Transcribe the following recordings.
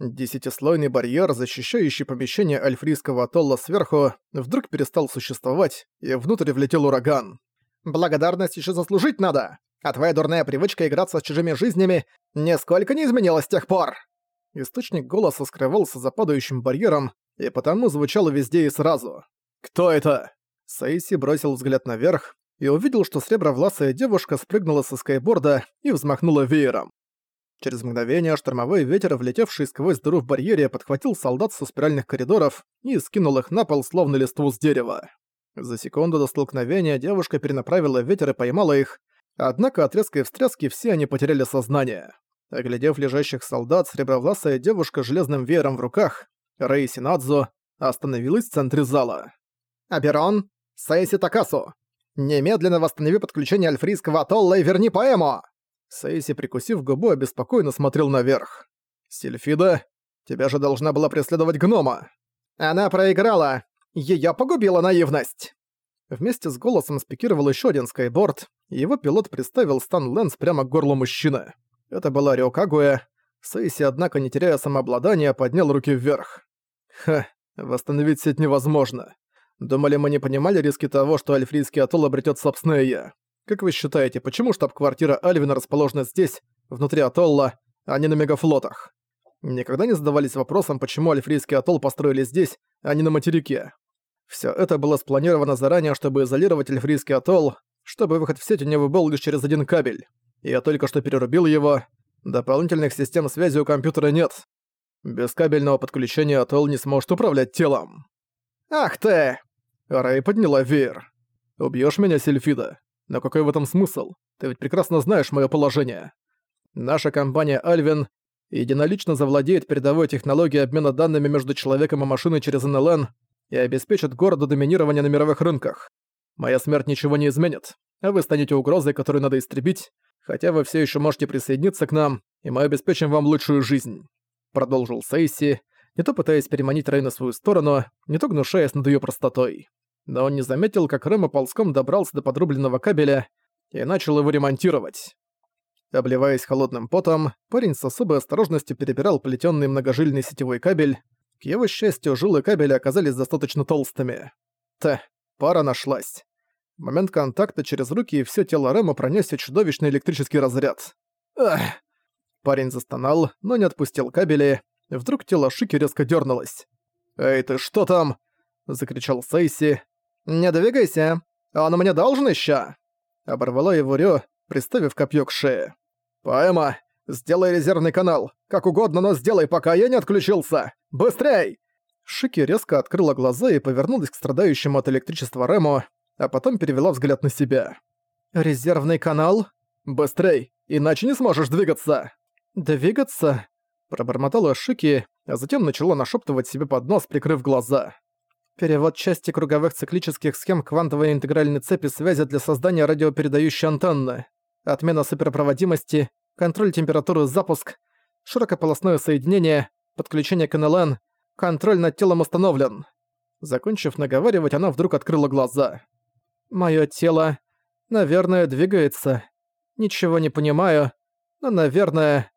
Десятислойный барьер, защищающий помещение альфрийского атолла сверху, вдруг перестал существовать, и внутрь влетел ураган. «Благодарность еще заслужить надо! А твоя дурная привычка играться с чужими жизнями нисколько не изменилась с тех пор!» Источник голоса скрывался за падающим барьером, и потому звучало везде и сразу. «Кто это?» Саиси бросил взгляд наверх и увидел, что сребровласая девушка спрыгнула со скайборда и взмахнула веером. Через мгновение штормовой ветер, влетевший сквозь дыру в барьере, подхватил солдат со спиральных коридоров и скинул их на пол, словно листву с дерева. За секунду до столкновения девушка перенаправила ветер и поймала их, однако от резкой встряски все они потеряли сознание. Оглядев лежащих солдат, сребровласая девушка с железным веером в руках, Рэй Синадзу, остановилась в центре зала. «Аберон, Сейси Такасу, немедленно восстанови подключение альфрийского атолла и верни поэму!» Сейси, прикусив губу, обеспокоенно смотрел наверх. «Сильфида, тебя же должна была преследовать гнома!» «Она проиграла! Её погубила наивность!» Вместе с голосом спикировал ещё один скайборд, и его пилот приставил стан Лэнс прямо к горлу мужчины. Это была Рёкагуя. Сейси, однако, не теряя самообладания, поднял руки вверх. Ха, восстановить сеть невозможно. Думали, мы не понимали риски того, что Альфрийский атолл обретёт собственное «я». Как вы считаете, почему штаб-квартира Альвина расположена здесь, внутри атолла, а не на мегафлотах? Никогда не задавались вопросом, почему Альфрийский атолл построили здесь, а не на материке. Всё это было спланировано заранее, чтобы изолировать Альфрийский атолл, чтобы выход в сеть у него был лишь через один кабель. Я только что перерубил его. Дополнительных систем связи у компьютера нет. Без кабельного подключения Атолл не сможет управлять телом. «Ах ты!» Рэй подняла веер. «Убьёшь меня, Сильфида? Но какой в этом смысл? Ты ведь прекрасно знаешь моё положение. Наша компания Альвин единолично завладеет передовой технологией обмена данными между человеком и машиной через НЛН и обеспечит городу доминирование на мировых рынках. Моя смерть ничего не изменит, а вы станете угрозой, которую надо истребить, хотя вы все еще можете присоединиться к нам, и мы обеспечим вам лучшую жизнь», — продолжил Сейси, не то пытаясь переманить Рэй на свою сторону, не то гнушаясь над ее простотой. Но он не заметил, как Рэма ползком добрался до подрубленного кабеля и начал его ремонтировать. Обливаясь холодным потом, парень с особой осторожностью перебирал плетённый многожильный сетевой кабель. К его счастью, жилы кабеля оказались достаточно толстыми. Т, пара нашлась. В момент контакта через руки и всё тело Рэма пронёсся чудовищный электрический разряд. Ах! Парень застонал, но не отпустил кабели. Вдруг тело Шики резко дёрнулось. «Эй, ты что там?» — закричал Сейси. «Не двигайся! Он мне должен ещё!» Оборвала его Рё, приставив копьё к шее. «Поэма, сделай резервный канал. Как угодно, но сделай, пока я не отключился. Быстрей!» Шики резко открыла глаза и повернулась к страдающему от электричества Рэму, а потом перевела взгляд на себя. «Резервный канал? Быстрей, иначе не сможешь двигаться!» «Двигаться?» – пробормотала Шики, а затем начала нашептывать себе под нос, прикрыв глаза. Перевод части круговых циклических схем квантовой интегральной цепи связи для создания радиопередающей антенны. Отмена суперпроводимости, контроль температуры запуск, широкополосное соединение, подключение к НЛН, контроль над телом установлен. Закончив наговаривать, она вдруг открыла глаза. Моё тело, наверное, двигается. Ничего не понимаю, но, наверное...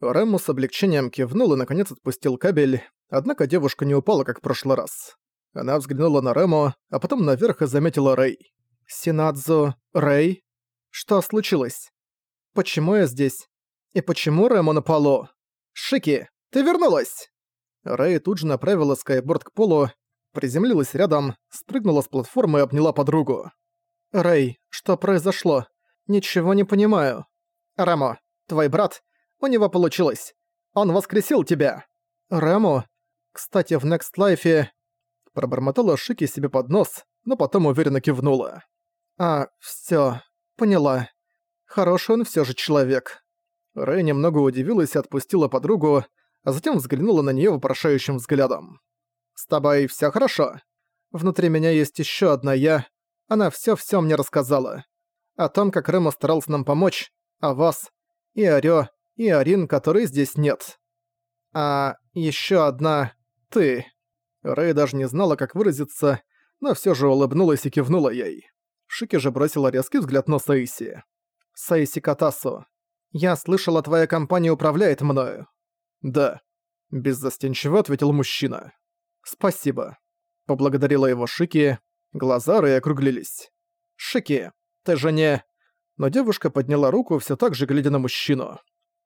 Рэму с облегчением кивнул и, наконец, отпустил кабель, однако девушка не упала, как в прошлый раз. Она взглянула на Рэму, а потом наверх и заметила Рэй. «Синадзу... Рэй? Что случилось? Почему я здесь? И почему Рэму на полу? Шики, ты вернулась!» Рэй тут же направила скайборд к полу, приземлилась рядом, спрыгнула с платформы и обняла подругу. «Рэй, что произошло? Ничего не понимаю». «Рамо, твой брат, у него получилось. Он воскресил тебя». «Рамо? Кстати, в Next Life...» Пробормотала Шики себе под нос, но потом уверенно кивнула. «А, всё, поняла. Хороший он всё же человек». Рэй немного удивилась и отпустила подругу, а затем взглянула на неё вопрошающим взглядом. «С тобой всё хорошо? Внутри меня есть ещё одна я. Она всё-всё мне рассказала. О том, как Рэма старался нам помочь, о вас, и о Рё, и Арин, которой здесь нет. А ещё одна — ты». Рэй даже не знала, как выразиться, но всё же улыбнулась и кивнула ей. Шики же бросила резкий взгляд на Саиси. «Саиси Катасу, я слышала, твоя компания управляет мною». «Да». Беззастенчиво ответил мужчина. «Спасибо». Поблагодарила его Шики, глаза Рэй округлились. «Шики, ты же не...» Но девушка подняла руку, все так же глядя на мужчину.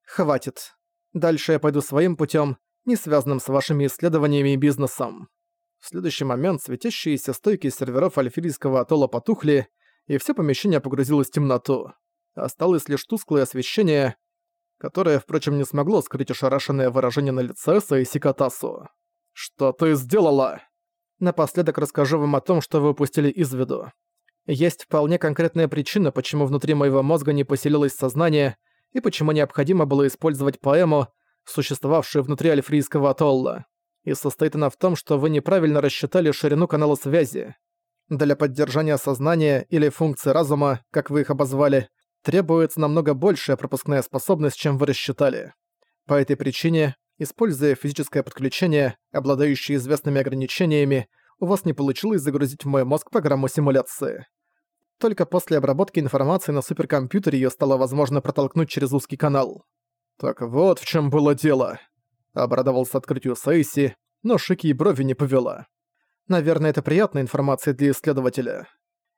«Хватит. Дальше я пойду своим путем, не связанным с вашими исследованиями и бизнесом». В следующий момент светящиеся стойки серверов альфирийского атолла потухли, и все помещение погрузилось в темноту. Осталось лишь тусклое освещение, которое, впрочем, не смогло скрыть ошарашенное выражение на лице Сейси Катасу. «Что ты сделала?» Напоследок расскажу вам о том, что вы упустили из виду. Есть вполне конкретная причина, почему внутри моего мозга не поселилось сознание и почему необходимо было использовать поэму, существовавшую внутри альфрийского атолла. И состоит она в том, что вы неправильно рассчитали ширину канала связи. Для поддержания сознания или функции разума, как вы их обозвали, требуется намного большая пропускная способность, чем вы рассчитали. По этой причине, используя физическое подключение, обладающее известными ограничениями, у вас не получилось загрузить в мой мозг программу симуляции. Только после обработки информации на суперкомпьютере её стало возможно протолкнуть через узкий канал. «Так вот в чем было дело», — обрадовался открытию Сейси, но Шики и брови не повела. «Наверное, это приятная информация для исследователя.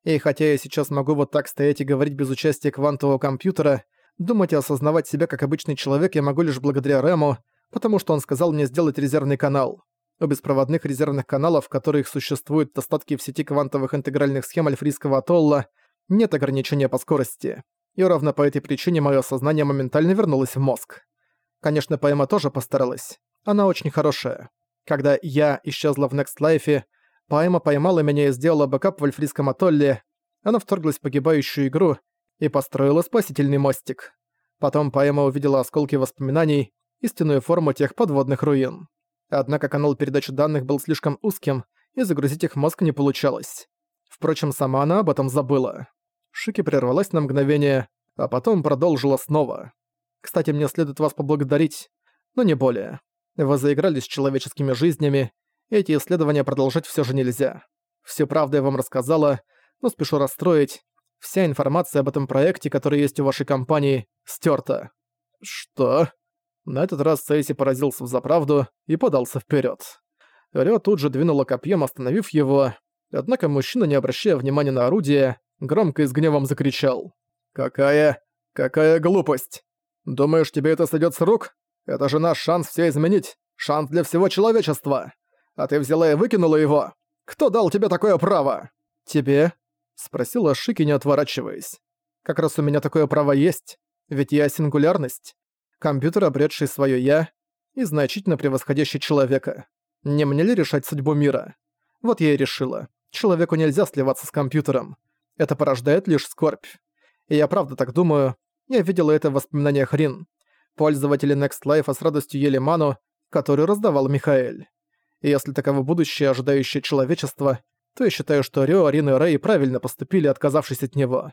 И хотя я сейчас могу вот так стоять и говорить без участия квантового компьютера, думать и осознавать себя как обычный человек я могу лишь благодаря Рэму, потому что он сказал мне сделать резервный канал. У беспроводных резервных каналов, в которых существуют достатки в сети квантовых интегральных схем альфрийского атолла, нет ограничения по скорости. И ровно по этой причине мое сознание моментально вернулось в мозг. Конечно, поэма тоже постаралась. Она очень хорошая. Когда я исчезла в Next Life, поэма поймала меня и сделала бэкап в альфрийском атолле. Она вторглась в погибающую игру и построила спасительный мостик. Потом поэма увидела осколки воспоминаний, истинную форму тех подводных руин. Однако канал передачи данных был слишком узким, и загрузить их в мозг не получалось. Впрочем, сама она об этом забыла. Шики прервалась на мгновение, а потом продолжила снова. «Кстати, мне следует вас поблагодарить, но не более. Вы заигрались с человеческими жизнями, эти исследования продолжать все же нельзя. Всю правду я вам рассказала, но спешу расстроить. Вся информация об этом проекте, который есть у вашей компании, стерта. «Что?» На этот раз Сейси поразился в заправду и подался вперед. Рё тут же двинула копьем, остановив его, однако мужчина, не обращая внимания на орудие, громко и с гневом закричал. «Какая... какая глупость! Думаешь, тебе это сойдёт с рук? Это же наш шанс всё изменить, шанс для всего человечества! А ты взяла и выкинула его! Кто дал тебе такое право?» «Тебе?» — спросила Шики, не отворачиваясь. «Как раз у меня такое право есть, ведь я сингулярность компьютер, обретший свое «я» и значительно превосходящий человека. Не мне ли решать судьбу мира? Вот я и решила. Человеку нельзя сливаться с компьютером. Это порождает лишь скорбь. И я правда так думаю. Я видела это в воспоминаниях Рин. Пользователи Next Life с радостью ели ману, которую раздавал Михаэль. И если таково будущее, ожидающее человечество, то я считаю, что Рё, Рин и Рэй правильно поступили, отказавшись от него.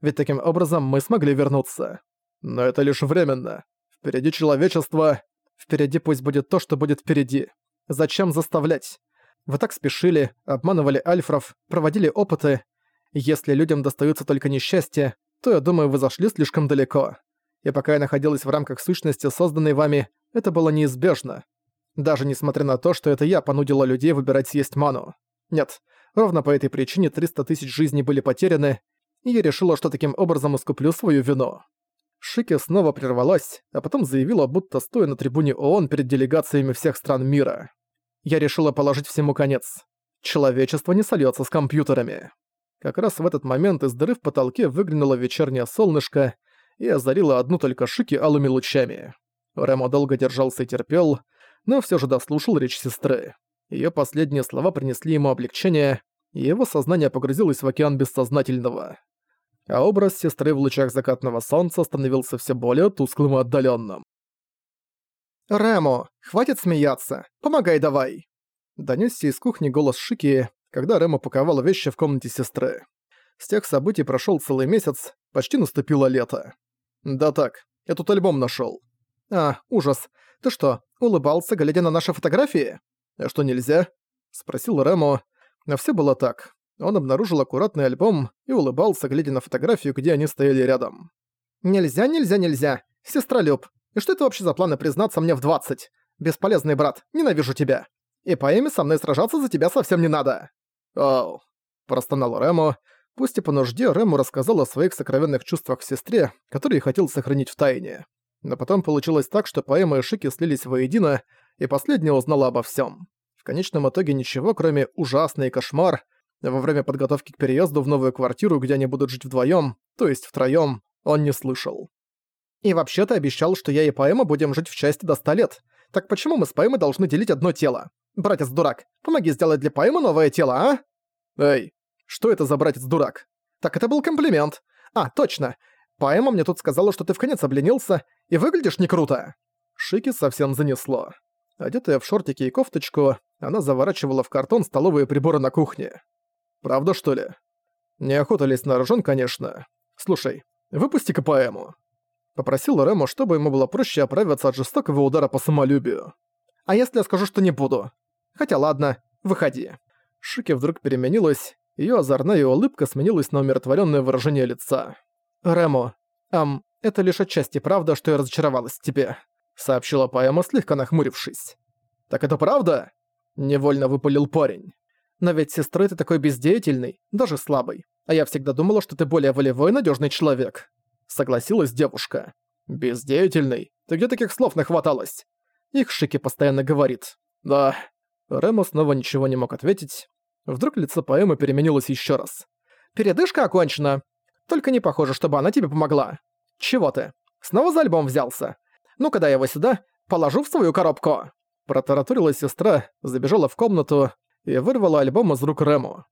Ведь таким образом мы смогли вернуться. Но это лишь временно. Впереди человечество. Впереди пусть будет то, что будет впереди. Зачем заставлять? Вы так спешили, обманывали альфров, проводили опыты. Если людям достаются только несчастья, то, я думаю, вы зашли слишком далеко. И пока я находилась в рамках сущности, созданной вами, это было неизбежно. Даже несмотря на то, что это я понудила людей выбирать съесть ману. Нет, ровно по этой причине 300 тысяч жизней были потеряны, и я решила, что таким образом искуплю свою вину. Шики снова прервалась, а потом заявила, будто стоя на трибуне ООН перед делегациями всех стран мира. Я решила положить всему конец. Человечество не сольётся с компьютерами. Как раз в этот момент из дыры в потолке выглянуло вечернее солнышко и озарило одну только Шики алыми лучами. Ремо долго держался и терпел, но все же дослушал речь сестры. Ее последние слова принесли ему облегчение, и его сознание погрузилось в океан бессознательного а образ сестры в лучах закатного солнца становился все более тусклым и отдаленным. «Ремо, хватит смеяться! Помогай давай!» Донёсся из кухни голос Шики, когда Ремо паковала вещи в комнате сестры. С тех событий прошел целый месяц, почти наступило лето. «Да так, я тут альбом нашел. «А, ужас. Ты что, улыбался, глядя на наши фотографии?» «А что, нельзя?» — спросил Ремо. Но все было так. Он обнаружил аккуратный альбом и улыбался, глядя на фотографию, где они стояли рядом. «Нельзя, нельзя, нельзя! Сестра Люб, и что это вообще за планы признаться мне в 20? Бесполезный брат, ненавижу тебя. И по имя со мной сражаться за тебя совсем не надо». «Оу», – простонал Рэму. Пусть и по нужде Рэму рассказал о своих сокровенных чувствах к сестре, которые хотел сохранить в тайне. Но потом получилось так, что поэма и Шики слились воедино, и последняя узнала обо всем. В конечном итоге ничего, кроме ужасный кошмар, во время подготовки к переезду в новую квартиру, где они будут жить вдвоем, то есть втроем, он не слышал. И вообще то обещал, что я и поэма будем жить в части до ста лет. Так почему мы с поэмой должны делить одно тело? Братец-дурак, помоги сделать для поэмы новое тело, а? Эй, что это за братец-дурак? Так это был комплимент. А, точно. Поэма мне тут сказала, что ты в конец обленился и выглядишь не круто. Шики совсем занесло. Одетая в шортики и кофточку, она заворачивала в картон столовые приборы на кухне. Правда, что ли? Неохота лезть на рожон, конечно. Слушай, выпусти-ка поэму. Попросил Рэму, чтобы ему было проще оправиться от жестокого удара по самолюбию. А если я скажу, что не буду? Хотя ладно, выходи. Шики вдруг переменилась, её озорная улыбка сменилась на умиротворённое выражение лица. «Рэму, ам, это лишь отчасти правда, что я разочаровалась в тебе», сообщила поэма, слегка нахмурившись. «Так это правда?» Невольно выпалил парень. Но ведь сестры ты такой бездеятельный, даже слабый. А я всегда думала, что ты более волевой и надежный человек. Согласилась девушка. Бездеятельный? Ты где таких слов нахваталась? Их Шики постоянно говорит. Да. Ремо снова ничего не мог ответить. Вдруг лицо поэмы переменилось еще раз. Передышка окончена. Только не похоже, чтобы она тебе помогла. Чего ты? Снова за альбом взялся? Ну-ка дай его сюда, положу в свою коробку. Протараторила сестра, забежала в комнату, и вырвала альбом из рук Рэму.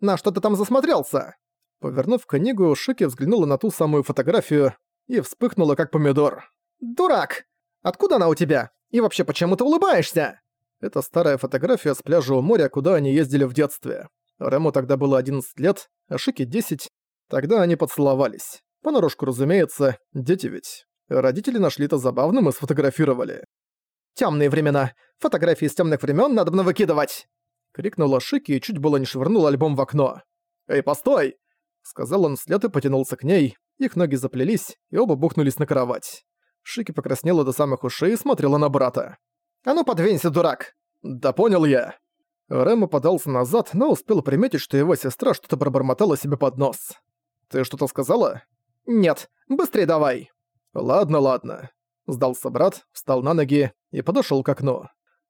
«На что ты там засмотрелся?» Повернув книгу, Шики взглянула на ту самую фотографию и вспыхнула как помидор. «Дурак! Откуда она у тебя? И вообще, почему ты улыбаешься?» Это старая фотография с пляжа у моря, куда они ездили в детстве. Рэму тогда было 11 лет, а Шики 10. Тогда они поцеловались. Понарошку, разумеется, дети ведь. Родители нашли это забавным и сфотографировали. «Тёмные времена. Фотографии из тёмных времен надо бы выкидывать!» Крикнула Шики и чуть было не швырнул альбом в окно. «Эй, постой!» Сказал он вслед и потянулся к ней. Их ноги заплелись, и оба бухнулись на кровать. Шики покраснела до самых ушей и смотрела на брата. «А ну подвинься, дурак!» «Да понял я!» Рэма подался назад, но успел приметить, что его сестра что-то пробормотала себе под нос. «Ты что-то сказала?» «Нет, быстрее давай!» «Ладно, ладно». Сдался брат, встал на ноги и подошел к окну.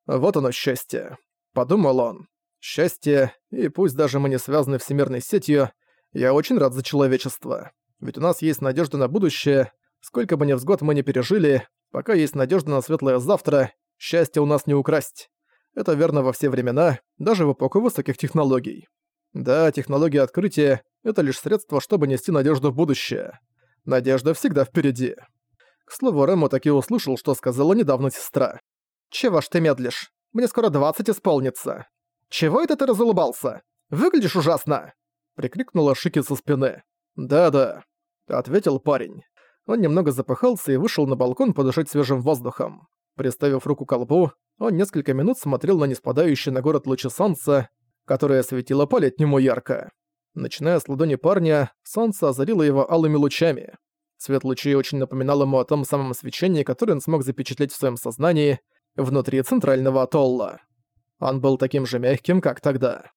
Вот оно счастье. Подумал он счастье, и пусть даже мы не связаны всемирной сетью, я очень рад за человечество. Ведь у нас есть надежда на будущее, сколько бы невзгод мы не пережили, пока есть надежда на светлое завтра, счастье у нас не украсть. Это верно во все времена, даже в эпоху высоких технологий. Да, технология открытия — это лишь средство, чтобы нести надежду в будущее. Надежда всегда впереди. К слову, Рэму таки услышал, что сказала недавно сестра. «Чего ж ты медлишь? Мне скоро 20 исполнится. «Чего это ты разулыбался? Выглядишь ужасно!» — прикрикнула Шики со спины. «Да-да», — ответил парень. Он немного запыхался и вышел на балкон подышать свежим воздухом. Приставив руку к лбу, он несколько минут смотрел на неспадающие на город лучи солнца, которое светило по-летнему ярко. Начиная с ладони парня, солнце озарило его алыми лучами. Цвет лучей очень напоминал ему о том самом свечении, которое он смог запечатлеть в своем сознании внутри центрального атолла. Он был таким же мягким, как тогда.